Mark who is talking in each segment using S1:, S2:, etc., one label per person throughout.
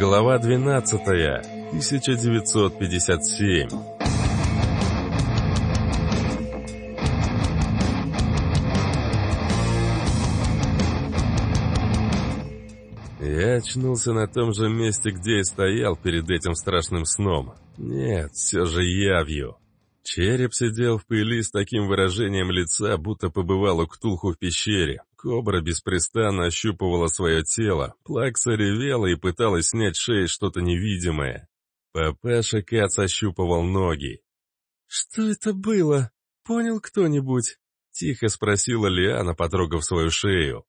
S1: Глава 12. 1957. Я очнулся на том же месте, где и стоял перед этим страшным сном. Нет, все же явью. Череп сидел в пыли с таким выражением лица, будто побывал у Ктулху в пещере. Кобра беспрестанно ощупывала свое тело, Плакса ревела и пыталась снять шеи что-то невидимое. Папаша Кац ощупывал ноги. «Что это было? Понял кто-нибудь?» — тихо спросила Лиана, потрогав свою шею.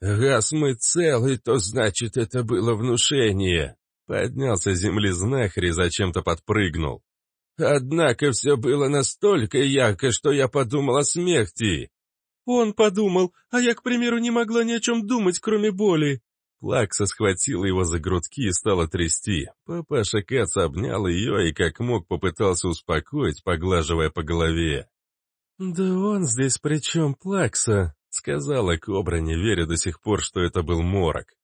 S2: «Раз мы целы, то значит, это было внушение!»
S1: Поднялся земли знахарь и зачем-то подпрыгнул.
S2: Однако все было настолько ярко, что я подумал о смерти.
S3: Он подумал, а я, к примеру, не могла ни о чем думать, кроме боли.
S1: Плакса схватила его за грудки и стала трясти. Папаша Кац обнял ее и как мог попытался успокоить, поглаживая по голове. «Да он здесь при чем, Плакса?» — сказала Кобра, не веря до сих пор, что это был морок.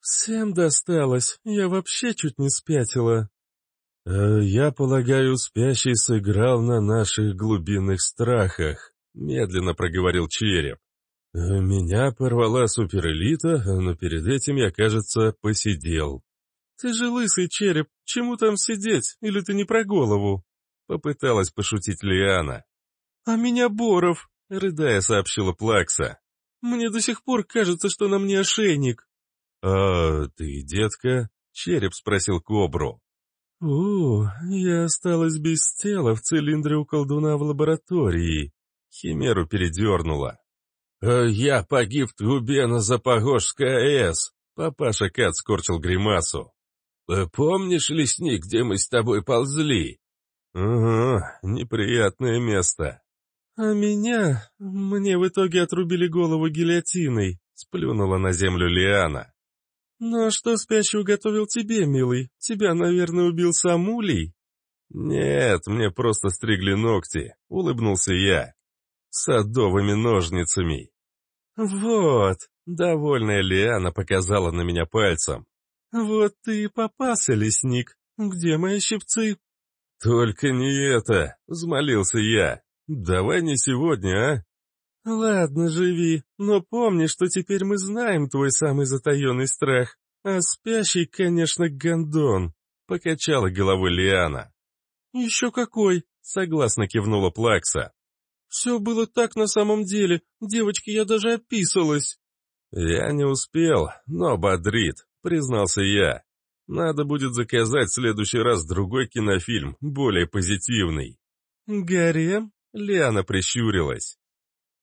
S1: «Всем досталось, я вообще чуть не спятила». «Э, «Я полагаю, спящий сыграл на наших глубинных страхах», — медленно проговорил череп. «Э, «Меня порвала суперэлита, но перед этим я, кажется, посидел».
S3: «Ты же лысый череп, чему там сидеть, или ты не про голову?» — попыталась пошутить Лиана. «А меня Боров», — рыдая сообщила Плакса. «Мне до сих пор кажется, что на мне ошейник».
S1: «А ты, детка?» — череп спросил Кобру. «О, я осталась без тела в цилиндре у колдуна в лаборатории». Химеру передернула.
S2: «Э, «Я погиб в трубе на Запорожской АЭС», — папаша Кат скорчил гримасу. «Э, «Помнишь, лесник, где мы с тобой ползли?»
S1: «Угу, неприятное место».
S3: «А меня? Мне в итоге отрубили голову гильотиной», — сплюнула на землю Лиана. «Ну а что спящий уготовил тебе, милый? Тебя, наверное, убил сам Улей?»
S1: «Нет, мне просто стригли ногти», — улыбнулся я. «Садовыми ножницами».
S3: «Вот», —
S1: довольная Лиана показала на меня пальцем.
S3: «Вот ты и попался, лесник. Где мои щипцы?»
S1: «Только не это», — взмолился я. «Давай не сегодня, а?»
S3: «Ладно, живи, но помни, что теперь мы знаем твой самый затаенный страх. А спящий, конечно, гондон», — покачала головой Лиана. «Еще какой!» — согласно кивнула Плакса. «Все было так на самом деле. Девочки, я даже описалась».
S1: «Я не успел, но бодрит», — признался я. «Надо будет заказать в следующий раз другой кинофильм, более позитивный».
S3: «Гарем?»
S1: — Лиана прищурилась.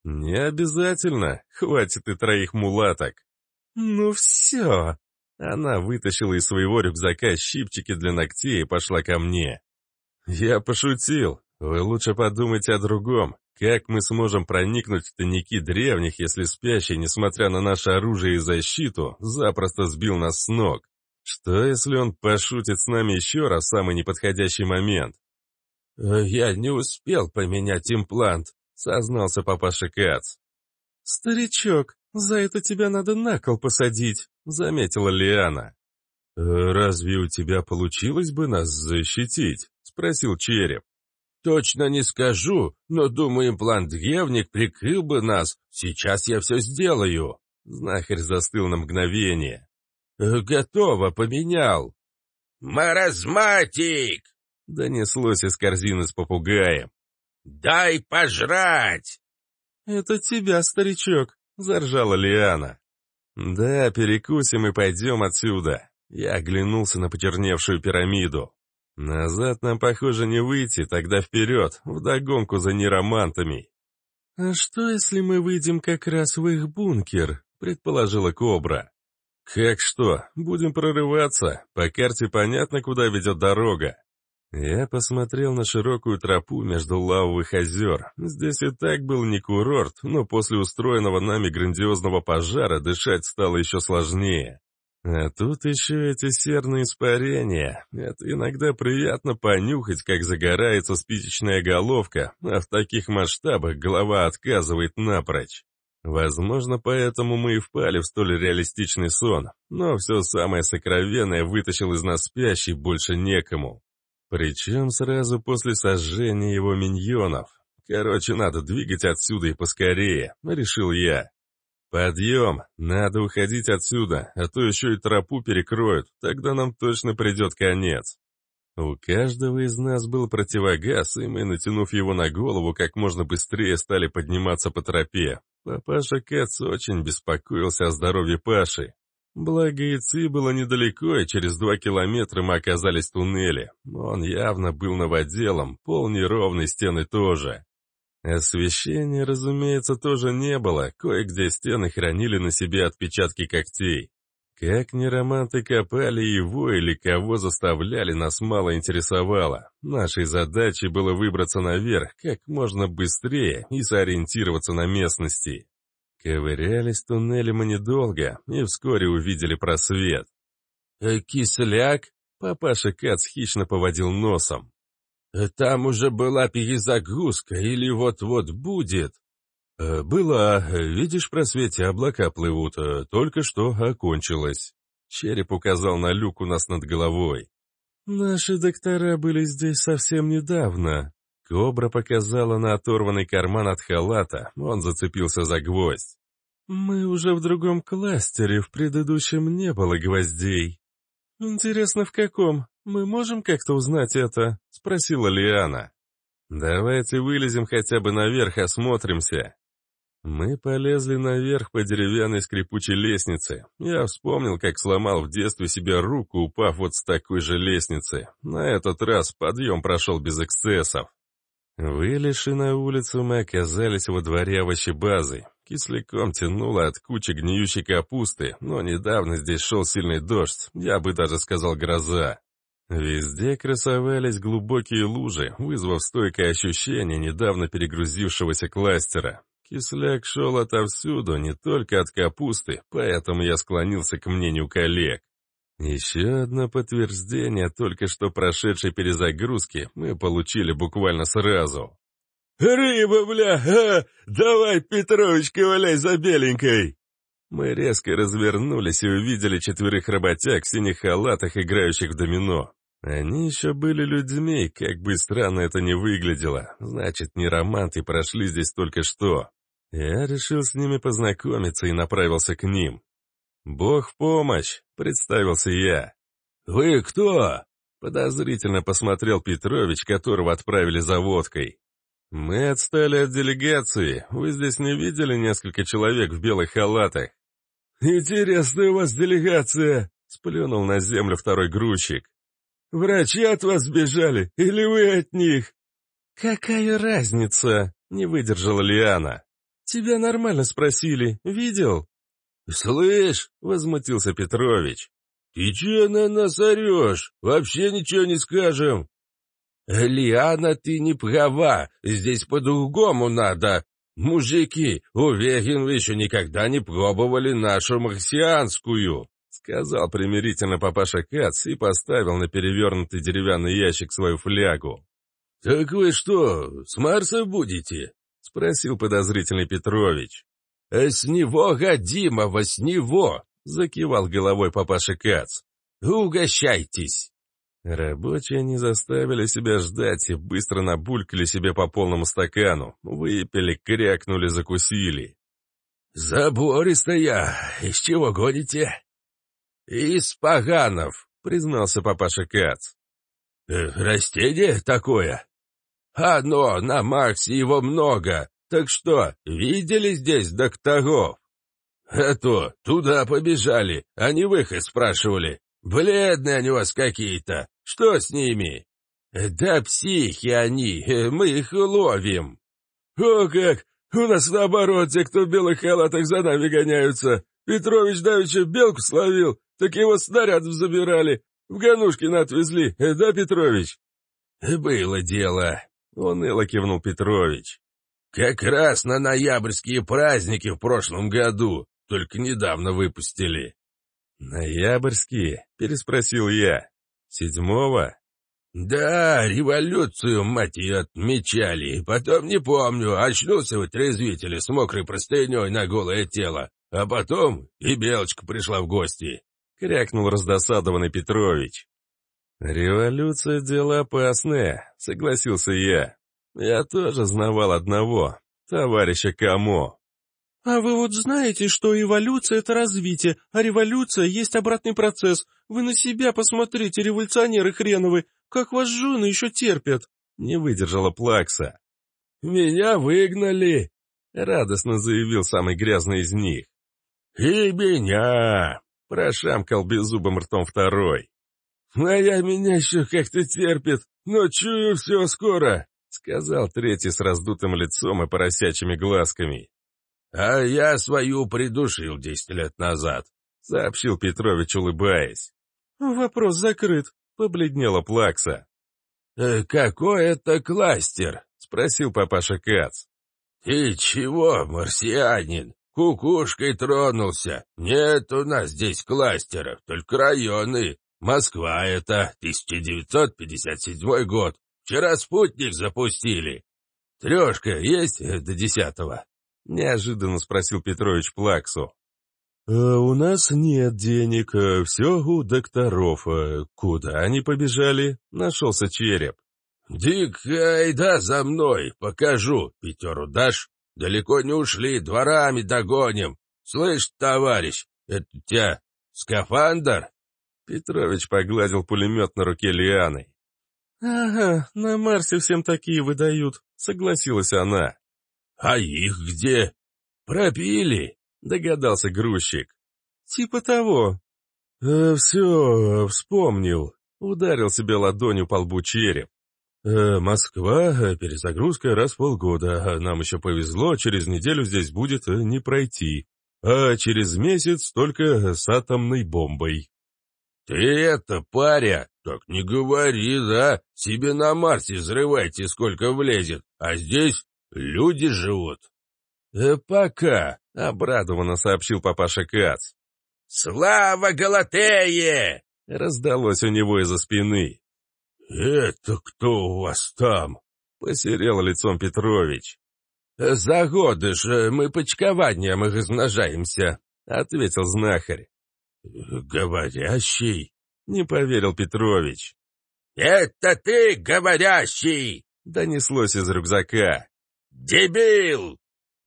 S1: «Не обязательно, хватит и троих мулаток».
S3: «Ну все!»
S1: Она вытащила из своего рюкзака щипчики для ногтей и пошла ко мне. «Я пошутил. Вы лучше подумайте о другом. Как мы сможем проникнуть в тайники древних, если спящий, несмотря на наше оружие и защиту, запросто сбил нас с ног? Что, если он пошутит с нами еще раз в самый неподходящий момент?»
S2: «Э, «Я не успел поменять имплант», — сознался папаша Кац.
S3: «Старичок, за это тебя надо на кол посадить», — заметила Лиана.
S1: «Э, «Разве у тебя получилось бы нас защитить?» — спросил Череп.
S2: «Точно не скажу, но, думаю, имплант-гевник прикрыл бы нас. Сейчас я все сделаю».
S1: Знахарь застыл на мгновение.
S2: «Э, «Готово, поменял».
S4: «Маразматик!»
S1: — донеслось из корзины с попугаем.
S4: «Дай пожрать!»
S3: «Это тебя, старичок!» — заржала Лиана.
S1: «Да, перекусим и пойдем отсюда!» Я оглянулся на почерневшую пирамиду. «Назад нам, похоже, не выйти, тогда вперед, вдогонку за неромантами!»
S3: «А что, если мы выйдем как раз в их бункер?» — предположила Кобра.
S1: «Как что? Будем прорываться. По карте понятно, куда ведет дорога. Я посмотрел на широкую тропу между лавовых озер. Здесь и так был не курорт, но после устроенного нами грандиозного пожара дышать стало еще сложнее. А тут еще эти серные испарения. Это иногда приятно понюхать, как загорается спичечная головка, а в таких масштабах голова отказывает напрочь. Возможно, поэтому мы и впали в столь реалистичный сон, но все самое сокровенное вытащил из нас спящий больше некому. Причем сразу после сожжения его миньонов. Короче, надо двигать отсюда и поскорее, решил я. «Подъем! Надо уходить отсюда, а то еще и тропу перекроют, тогда нам точно придет конец». У каждого из нас был противогаз, и мы, натянув его на голову, как можно быстрее стали подниматься по тропе. Папаша Кэтс очень беспокоился о здоровье Паши. Благо, идти было недалеко, и через два километра мы оказались в туннеле. Он явно был новоделом, пол неровный, стены тоже. Освещения, разумеется, тоже не было, кое-где стены хранили на себе отпечатки когтей. Как нероманты копали его или кого заставляли, нас мало интересовало. Нашей задачей было выбраться наверх как можно быстрее и сориентироваться на местности. Ковырялись туннели мы недолго и вскоре увидели просвет.
S2: «Э, «Кисляк?» — папаша Кац хищно поводил носом. «Там уже была перезагрузка или вот-вот будет?»
S1: э, «Была. Видишь, просвете облака плывут. Э, только что окончилось». Череп указал на люк у нас над головой. «Наши доктора были здесь совсем недавно». Кобра показала на оторванный карман от халата. Он зацепился за гвоздь. «Мы уже в другом кластере, в предыдущем не было гвоздей». «Интересно, в каком? Мы можем как-то узнать это?» — спросила Лиана. «Давайте вылезем хотя бы наверх, осмотримся». Мы полезли наверх по деревянной скрипучей лестнице. Я вспомнил, как сломал в детстве себе руку, упав вот с такой же лестницы. На этот раз подъем прошел без эксцессов. Вылезши на улицу, мы оказались во дворе овощебазы. Кисляком тянуло от кучи гниющей капусты, но недавно здесь шел сильный дождь, я бы даже сказал гроза. Везде красовались глубокие лужи, вызвав стойкое ощущение недавно перегрузившегося кластера. Кисляк шел отовсюду, не только от капусты, поэтому я склонился к мнению коллег. Еще одно подтверждение только что прошедшей перезагрузки мы получили буквально сразу.
S2: «Рыба, бля! А! Давай, Петрович, ковыляй за беленькой!»
S1: Мы резко развернулись и увидели четверых работяг в синих халатах, играющих в домино. Они еще были людьми, как бы странно это ни выглядело. Значит, не романты прошли здесь только что. Я решил с ними познакомиться и направился к ним. «Бог в помощь!» — представился я.
S2: «Вы кто?»
S1: — подозрительно посмотрел Петрович, которого отправили за водкой. «Мы отстали от делегации. Вы здесь не видели несколько человек в белых халатах?»
S2: «Интересная у вас делегация!» — сплюнул на землю второй грузчик. «Врачи от вас сбежали, или вы от них?»
S3: «Какая разница?» — не выдержала Лиана. «Тебя нормально спросили, видел?»
S2: «Слышь!» — возмутился Петрович. «Ты че на нас орешь? Вообще ничего не скажем!» «Лиана, ты не права, здесь по-другому надо. Мужики, уверен, вы еще никогда не пробовали нашу марсианскую»,
S1: сказал примирительно папаша Кац и поставил на перевернутый деревянный ящик свою флягу.
S2: «Так вы что, с Марса будете?» спросил подозрительный Петрович. «С него, Гадимова, с него!» закивал головой папаша Кац. «Угощайтесь!»
S1: Рабочие не заставили себя ждать и быстро набулькали себе по полному стакану. Выпили, крякнули, закусили.
S2: «Забористая! Из чего годите?» «Из поганов», — признался папаша Кац. «Э, «Растение такое?» «Оно, на Марсе его много. Так что, видели здесь докторов?» «А то, туда побежали, они выход спрашивали. Бледные они у вас какие-то. Что с ними?» «Да психи они, э, мы их ловим».
S3: «О как! У нас наоборот, те, кто в белых халатах за нами гоняются. Петрович давеча белку словил, так его снарядом забирали. В Ганушкина отвезли, э, да, Петрович?»
S2: «Было дело», — уныло кивнул Петрович. «Как раз на ноябрьские праздники в прошлом году, только недавно выпустили».
S1: «Ноябрьские?» — переспросил я. «Седьмого?»
S2: «Да, революцию, мать ее, отмечали. Потом, не помню, очнулся в отрезвителе с мокрой простыней на голое тело. А потом и Белочка пришла в гости», — крякнул раздосадованный Петрович.
S1: «Революция — дело опасное», — согласился я. «Я тоже знавал одного, товарища Камо».
S3: «А вы вот знаете, что эволюция — это развитие, а революция есть обратный процесс. Вы на себя посмотрите, революционеры хреновы, как вас жены еще терпят!» Не выдержала Плакса.
S2: «Меня выгнали!»
S1: — радостно заявил самый грязный из них.
S2: «И меня!»
S1: — прошамкал беззубым ртом второй.
S2: «Моя меня еще как-то терпит, но чую все скоро!» — сказал третий с раздутым лицом и поросячьими глазками. «А я свою придушил десять лет назад», — сообщил Петрович, улыбаясь.
S3: «Вопрос закрыт», — побледнела Плакса.
S2: «Э, «Какой это кластер?» — спросил папаша Кац. «Ты чего, марсианин? Кукушкой тронулся. Нет у нас здесь кластеров, только районы. Москва это 1957 год. Вчера спутник запустили. Трешка есть до десятого?» — неожиданно спросил Петрович Плаксу.
S1: «А у нас нет денег, э, все у докторов. Э, куда они побежали?» — нашелся череп.
S2: «Дик, айда за мной, покажу. Пятеру дашь? Далеко не ушли, дворами догоним. Слышь, товарищ, это у тебя скафандр?»
S1: Петрович погладил пулемет на руке Лианы.
S3: «Ага, на Марсе всем такие выдают», — согласилась она.
S2: «А их где?» «Пропили», — догадался грузчик.
S3: «Типа того».
S1: «Э, «Все, вспомнил», — ударил себе ладонью по лбу череп. Э, «Москва, перезагрузка раз в полгода. Нам еще повезло, через неделю здесь будет э, не пройти. А через месяц только с атомной бомбой».
S2: «Ты это, паря, так не говори, да? Себе на Марсе взрывайте, сколько влезет, а здесь люди живут».
S1: «Э, «Пока», — обрадованно сообщил папаша Кац.
S4: «Слава Галатее!»
S1: — раздалось у него из-за спины.
S2: «Это кто у вас там?»
S1: — посерел лицом Петрович.
S2: «За годы же мы почкованием их измножаемся», — ответил знахарь. «Говорящий?» — не поверил Петрович.
S4: «Это ты, говорящий!»
S1: — донеслось из рюкзака.
S4: «Дебил!»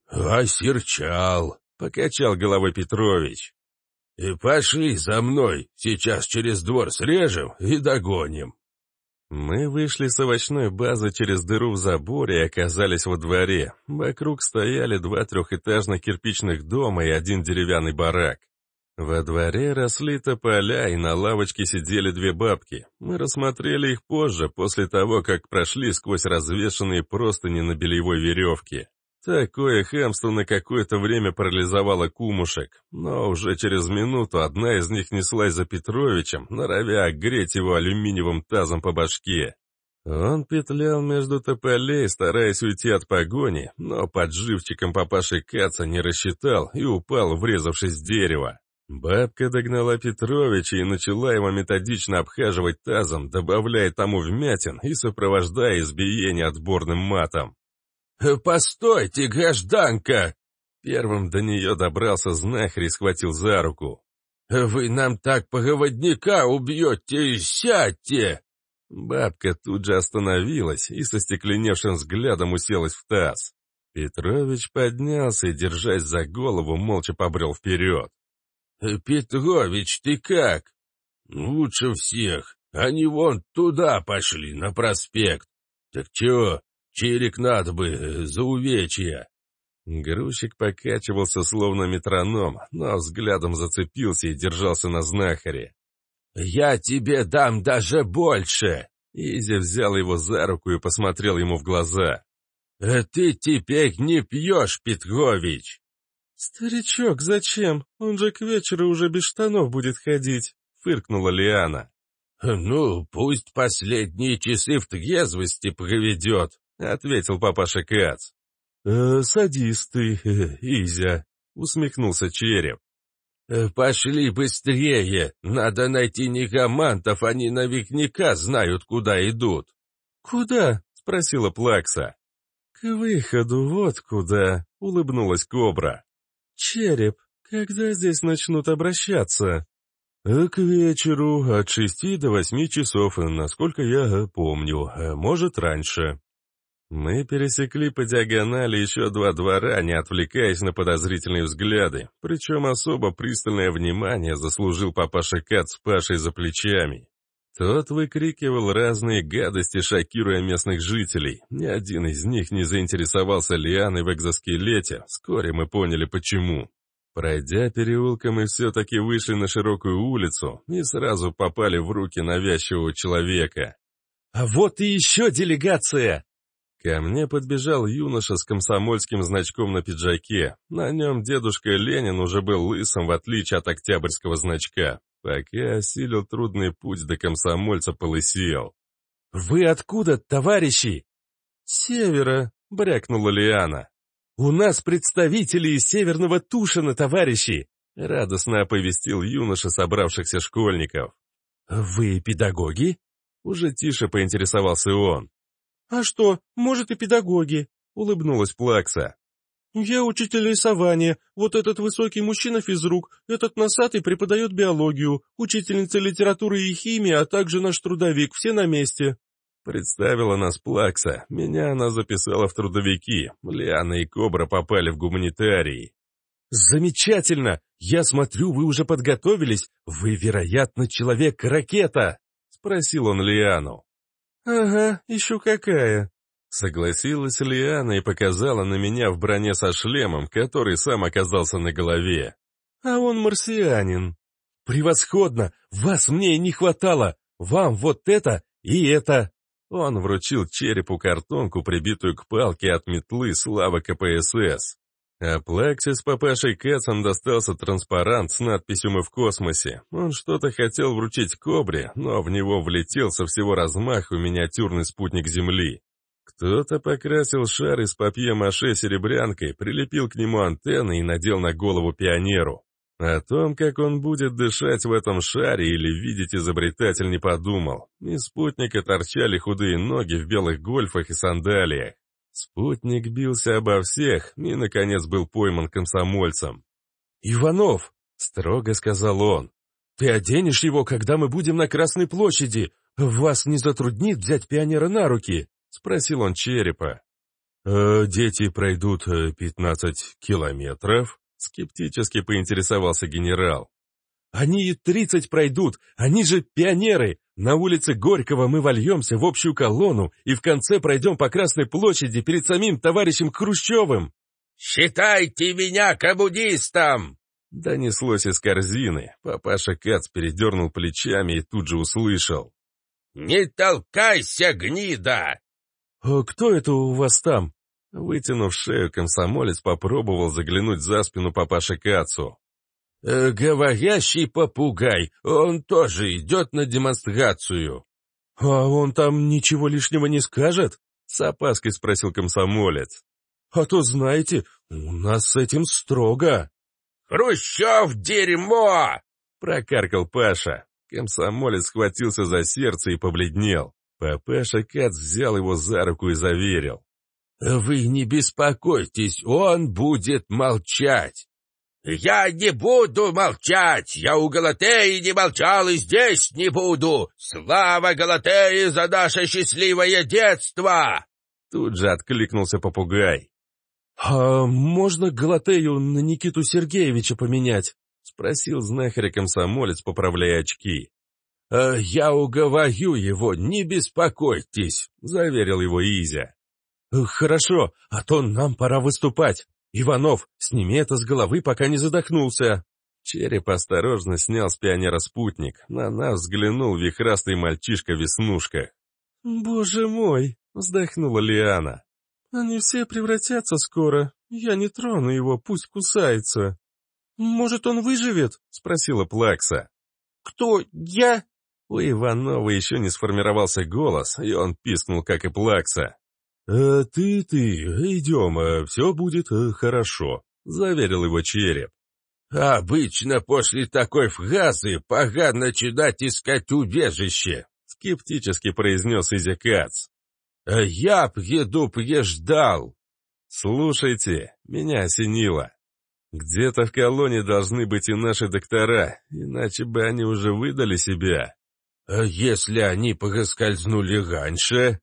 S2: «Осерчал!» — покачал головой Петрович. «И пошли за мной, сейчас через двор срежем и догоним».
S1: Мы вышли с овощной базы через дыру в заборе и оказались во дворе. Вокруг стояли два трехэтажных кирпичных дома и один деревянный барак. Во дворе росли тополя, и на лавочке сидели две бабки. Мы рассмотрели их позже, после того, как прошли сквозь развешанные простыни на бельевой веревке. Такое хамство на какое-то время парализовало кумушек, но уже через минуту одна из них неслась за Петровичем, норовя огреть его алюминиевым тазом по башке. Он петлял между тополей, стараясь уйти от погони, но под живчиком папаши Каца не рассчитал и упал, врезавшись в дерево. Бабка догнала Петровича и начала его методично обхаживать тазом, добавляя тому вмятин и сопровождая избиение отборным матом.
S2: «Постойте, гражданка!»
S1: Первым до нее добрался знахарь и схватил за руку.
S2: «Вы нам так поговодника убьете, сядьте!»
S1: Бабка тут же остановилась и со стекленевшим взглядом уселась в таз. Петрович поднялся и, держась за голову, молча побрел вперед.
S2: «Петрович, ты как?» «Лучше всех. Они вон туда пошли, на проспект. Так чё, черик надо бы э, за увечья».
S1: Грузчик покачивался словно метроном, но взглядом зацепился и держался на знахаре.
S2: «Я тебе дам даже больше!»
S1: Изя взял его за руку и посмотрел ему в глаза.
S2: «Э, «Ты теперь не пьешь, Петрович!»
S3: «Старичок, зачем? Он же к вечеру уже без штанов будет ходить», — фыркнула Лиана.
S2: «Ну, пусть последние часы в трезвости проведет», — ответил папаша Кац.
S1: «Э, «Садись ты, э, Изя», — усмехнулся череп.
S2: Э, «Пошли быстрее! Надо найти некомантов, они наверняка знают, куда идут!»
S3: «Куда?» — спросила Плакса. «К выходу, вот куда!» — улыбнулась Кобра. «Череп, когда здесь начнут обращаться?»
S1: э, «К вечеру, от шести до восьми часов, насколько я помню, может, раньше». Мы пересекли по диагонали еще два двора, не отвлекаясь на подозрительные взгляды, причем особо пристальное внимание заслужил папаша Кат с Пашей за плечами. Тот выкрикивал разные гадости, шокируя местных жителей. Ни один из них не заинтересовался лианой в экзоскелете, вскоре мы поняли почему. Пройдя переулком, мы все-таки вышли на широкую улицу и сразу попали в руки навязчивого человека.
S3: «А вот и еще делегация!»
S1: Ко мне подбежал юноша с комсомольским значком на пиджаке. На нем дедушка Ленин уже был лысым, в отличие от октябрьского значка. Пока осилил трудный путь до комсомольца, полысел.
S3: «Вы откуда, товарищи?»
S1: севера», — брякнула Лиана.
S3: «У нас представители из Северного Тушина, товарищи!» — радостно оповестил юноша собравшихся школьников.
S1: «Вы педагоги?» — уже тише поинтересовался он.
S3: «А что, может и педагоги», — улыбнулась Плакса. «Я учитель рисования, вот этот высокий мужчина физрук, этот носатый преподает биологию, учительница литературы и химии, а также наш трудовик, все на месте».
S1: Представила нас Плакса, меня она записала в трудовики, Лиана и Кобра попали в гуманитарии.
S3: «Замечательно! Я смотрю, вы уже подготовились, вы, вероятно, человек-ракета!» — спросил он Лиану.
S1: «Ага, еще какая!» Согласилась Лиана и показала на меня в броне со шлемом, который сам оказался на голове.
S3: «А он марсианин». «Превосходно! Вас мне и не хватало! Вам вот это и это!»
S1: Он вручил черепу картонку, прибитую к палке от метлы слава КПСС. А Плаксе с папашей Кэтсом достался транспарант с надписью «Мы в космосе». Он что-то хотел вручить Кобре, но в него влетел со всего размаху миниатюрный спутник Земли. Кто-то покрасил шар из папье-маше серебрянкой, прилепил к нему антенны и надел на голову пионеру. О том, как он будет дышать в этом шаре или видеть изобретатель не подумал. Из спутника торчали худые ноги в белых гольфах и сандалиях. Спутник бился обо всех и, наконец, был пойман комсомольцем.
S3: «Иванов!» — строго сказал он. «Ты оденешь его, когда мы будем на Красной площади. Вас не затруднит взять пионера на руки?» — спросил он черепа.
S1: «Э, «Дети пройдут э, пятнадцать километров?» — скептически поинтересовался генерал.
S3: Они и тридцать пройдут, они же пионеры. На улице Горького мы вольемся в общую колонну и в конце пройдем по Красной площади перед самим товарищем Хрущевым.
S4: «Считайте меня коммунистом!»
S1: Донеслось из корзины. Папаша Кац передернул плечами и тут же услышал.
S4: «Не толкайся, гнида!»
S3: «А кто это у вас там?»
S1: Вытянув шею, комсомолец попробовал заглянуть за спину папаши Кацу.
S2: Э, «Говорящий попугай, он тоже идет на демонстрацию».
S3: «А он там ничего лишнего не скажет?» — с опаской спросил комсомолец. «А то, знаете, у нас с этим строго».
S4: «Хрущев, дерьмо!»
S1: — прокаркал Паша. Комсомолец схватился за сердце и побледнел. Папаша Кац взял его за руку и заверил.
S2: «Вы не беспокойтесь, он будет молчать.
S4: «Я не буду молчать! Я у Галатеи не молчал и здесь не буду! Слава Галатеи за наше счастливое детство!»
S1: Тут же откликнулся попугай.
S3: «А можно Галатею на Никиту Сергеевича поменять?»
S1: — спросил знахарь-комсомолец, поправляя очки.
S2: «А «Я уговорю его, не беспокойтесь», — заверил его Изя.
S3: «Хорошо, а то нам пора выступать. «Иванов, сними это с головы, пока не задохнулся!»
S1: Череп осторожно снял с пионера спутник. На нас взглянул вихрастый мальчишка в веснушках.
S3: «Боже мой!» — вздохнула Лиана. «Они все превратятся скоро. Я не трону его, пусть кусается». «Может, он выживет?» — спросила Плакса.
S4: «Кто? Я?»
S1: У Иванова еще не сформировался голос, и он пискнул, как и Плакса. «Э, «Ты, ты, идем, э, все будет э, хорошо», — заверил его череп.
S2: «Обычно после такой фразы погано начинать искать убежище», — скептически произнес Изякац. «А я приду преждал».
S1: «Слушайте, меня осенило. Где-то в колонии должны быть и наши доктора, иначе бы они уже выдали себя».
S2: «А если они проскользнули раньше?»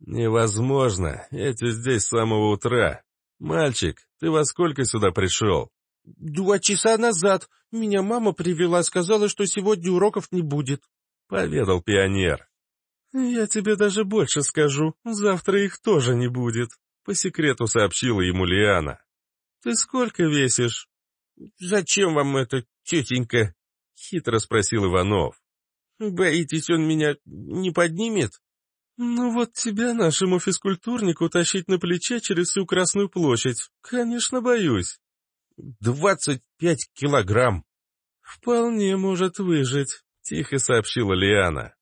S1: «Невозможно, эти здесь с самого утра. Мальчик, ты во сколько сюда пришел?»
S3: «Два часа назад. Меня мама привела, сказала, что сегодня уроков не будет», —
S1: поведал пионер. «Я тебе даже больше скажу, завтра их тоже не будет», — по секрету сообщила ему Лиана. «Ты сколько весишь?»
S3: «Зачем вам это, тетенька?»
S1: — хитро спросил Иванов.
S3: «Боитесь, он меня не поднимет?»
S1: «Ну вот тебя, нашему физкультурнику, тащить на плече через всю Красную площадь. Конечно, боюсь».
S3: «Двадцать пять килограмм».
S1: «Вполне может выжить», — тихо сообщила Лиана.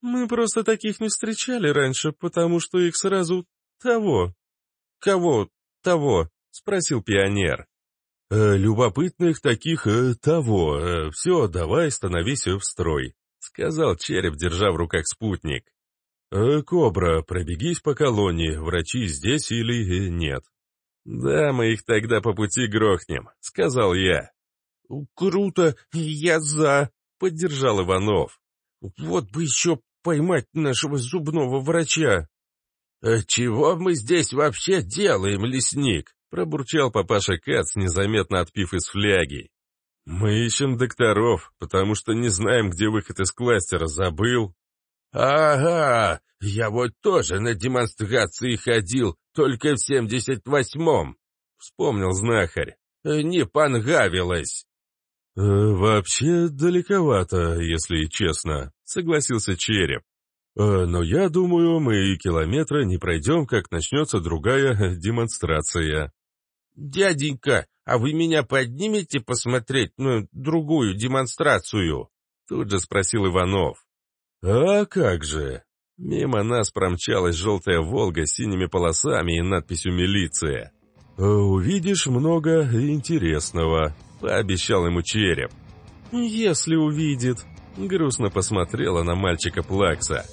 S1: «Мы просто таких не встречали раньше, потому что их сразу... того».
S3: «Кого того?»
S1: — спросил пионер. «Э, «Любопытных таких э, того. Э, все, давай, становись в строй», — сказал череп, держа в руках спутник. «Э, «Кобра, пробегись по колонии, врачи здесь или э, нет?» «Да, мы их тогда по пути грохнем», — сказал я.
S3: «Круто, я за», —
S1: поддержал Иванов.
S3: «Вот бы еще поймать нашего зубного врача».
S2: «А чего мы здесь вообще делаем, лесник?»
S1: — пробурчал папаша Кац, незаметно отпив из фляги. «Мы ищем докторов, потому что не знаем, где выход из кластера, забыл».
S2: «Ага, я вот тоже на демонстрации ходил, только в семьдесят восьмом», — вспомнил знахарь. «Не понравилось».
S1: «Э, «Вообще далековато, если честно», — согласился Череп. «Э, «Но я думаю, мы и километра не пройдем, как начнется другая демонстрация».
S3: «Дяденька, а вы меня поднимете посмотреть, ну, другую демонстрацию?»
S1: Тут же спросил Иванов. «А как же!» Мимо нас промчалась желтая «Волга» с синими полосами и надписью «Милиция». «Увидишь много интересного», — пообещал ему череп. «Если увидит», — грустно посмотрела на мальчика Плакса.